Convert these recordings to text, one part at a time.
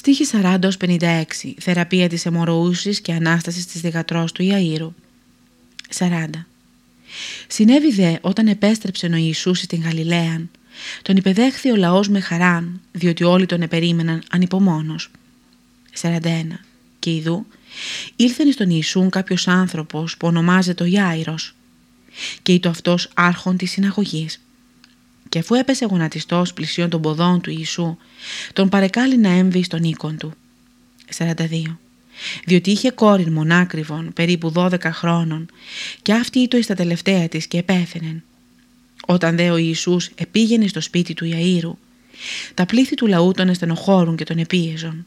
Στίχη 40-56 Θεραπεία της αιμορροούσης και Ανάστασης της διγατρός του Ιαΐρου. 40 Συνέβη δε όταν επέστρεψε ο Ιησούς στην Γαλιλαίαν. Τον υπεδέχθη ο λαός με χαράν διότι όλοι τον επερίμεναν ανυπομόνος 41 Και ειδού ήλθεν στον Ιησούν κάποιος άνθρωπος που ονομάζεται ο Ιάηρος και είτο αυτός άρχον της συναγωγής και αφού έπεσε γονατιστός πλησίον των ποδών του Ιησού, τον παρεκάλει να έμβει στον οίκον του. 42. Διότι είχε κόρη μονάκριβον, περίπου 12 χρόνων, και αυτή ήτο στα τελευταία της και επέθαινε. Όταν δε ο Ιησούς επήγαινε στο σπίτι του Ιαΐρου, τα πλήθη του λαού τον εστενοχώρουν και τον επίεζον.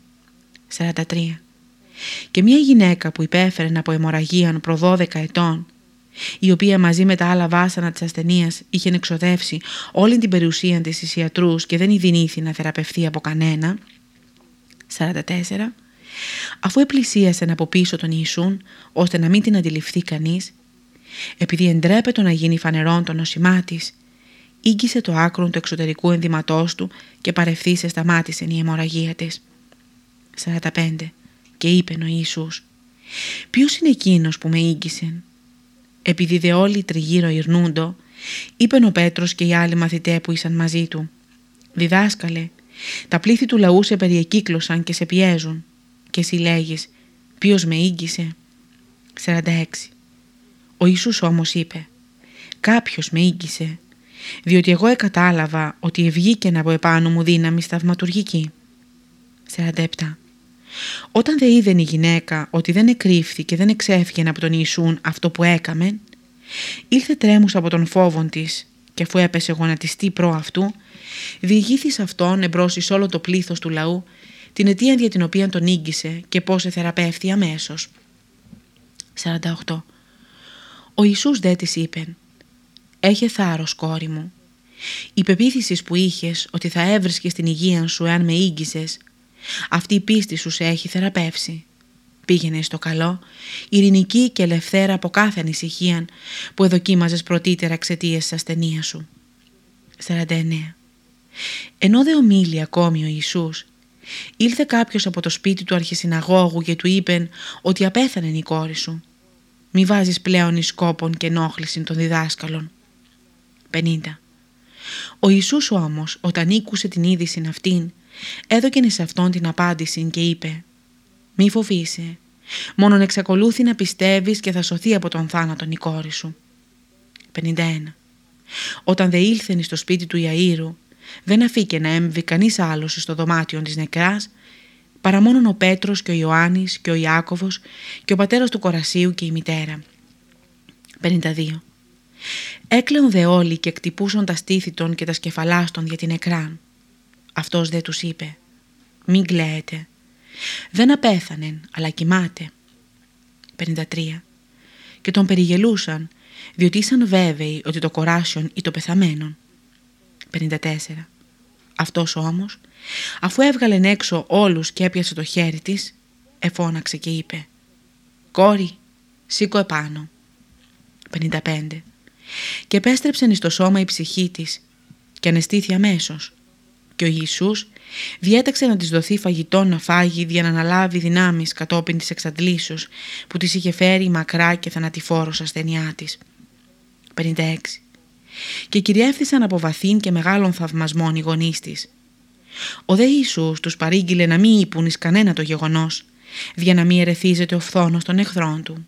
43. Και μια γυναίκα που υπέφερε από αιμορραγίαν προ 12 ετών η οποία μαζί με τα άλλα βάσανα της ασθενείας είχε εξοδεύσει όλη την περιουσία της στις ιατρούς και δεν ειδηνήθη να θεραπευθεί από κανένα. 44. Αφού επλησίασε από πίσω τον Ιησούν, ώστε να μην την αντιληφθεί κανείς, επειδή εντρέπεται να γίνει φανερόν το νοσημά της, ήγγισε το άκρο του εξωτερικού ενδυματός του και παρευθύσε σταμάτησε η αιμορραγία της. 45. Και είπε ο Ιησούς, «Ποιος είναι εκείνος που με ήγγισε» επειδή δε όλοι τριγύρω ειρνούντο, είπε ο Πέτρος και οι άλλοι μαθητέ που ήσαν μαζί του. «Διδάσκαλε, τα πλήθη του λαού σε περιεκύκλωσαν και σε πιέζουν και εσύ λέγεις ποιος με ήγγισε». 46. Ο Ιησούς όμως είπε «Κάποιος με ήγγισε, διότι εγώ εκατάλαβα ότι ευγήκεν από επάνω μου δύναμη σταυματουργική». 47. Όταν δε είδε η γυναίκα ότι δεν εκρύφθη και δεν εξέφυγε από τον Ιησούν αυτό που έκαμε, ήλθε τρέμουσα από τον φόβον της και αφού έπεσε γονατιστή προ αυτού, διηγήθης αυτόν εμπρός εις όλο το πλήθος του λαού την αιτία για την οποία τον ήγγισε και πώς εθεραπεύθη αμέσως. 48. Ο Ιησούς δε της είπε «Έχε θάρρος κόρη μου. Η πεποίθησης που είχες ότι θα έβρισκες την υγεία σου εάν με ήγγισες αυτή η πίστη σου σε έχει θεραπεύσει. Πήγαινε στο καλό, ειρηνική και ελευθέρα από κάθε ανησυχία που εδοκίμαζες πρωτήτερα εξαιτίας της ασθενείας σου. 49. Ενώ δε ομίλει ακόμη ο Ιησούς, ήλθε κάποιος από το σπίτι του αρχισυναγώγου και του είπε ότι απέθανε η κόρη σου. Μη βάζεις πλέον εις σκόπον και ενόχληση των διδάσκαλων. 50. Ο Ιησούς όμως όταν ήκουσε την είδηση αυτήν Έδωκεν σε αυτόν την απάντηση και είπε «Μη φοβήσει, μόνον εξακολούθη να πιστεύεις και θα σωθεί από τον θάνατον η κόρη σου». 51. Όταν δε ήλθεν στο σπίτι του Ιαΐρου, δεν αφήκε να έμβει κανείς άλλος στο δωμάτιο της νεκράς, παρά μόνον ο Πέτρος και ο Ιωάννης και ο Ιάκωβος και ο πατέρας του Κορασίου και η μητέρα. 52. Έκλαιον δε όλοι και εκτυπούσαν τα στήθη των και τα σκεφαλάστων για την νεκράν. Αυτός δε τους είπε «Μην κλαίετε, δεν απέθανεν αλλά κοιμάται». 53. Και τον περιγελούσαν διότι ήσαν βέβαιοι ότι το κοράσιον ή το πεθαμένον. 54. Αυτός όμως, αφού έβγαλε έξω όλους και έπιασε το χέρι της, εφώναξε και είπε «Κόρη, σήκω επάνω». 55. Και επέστρεψεν στο σώμα η ψυχή της και ανεστήθη αμέσως και ο Ιησούς διέταξε να της δοθεί φαγητό να φάγει για να αναλάβει δυνάμεις κατόπιν της εξαντλήσεως που της είχε φέρει μακρά και θανατηφόρος ασθενειά της. 56. Και κυριεύθησαν από βαθύν και μεγάλων θαυμασμών οι γονείς της. Ο δε Ιησούς τους παρήγγειλε να μην είπουν εις κανένα το γεγονός, για να μην ερεθίζεται ο φθόνος των εχθρών του.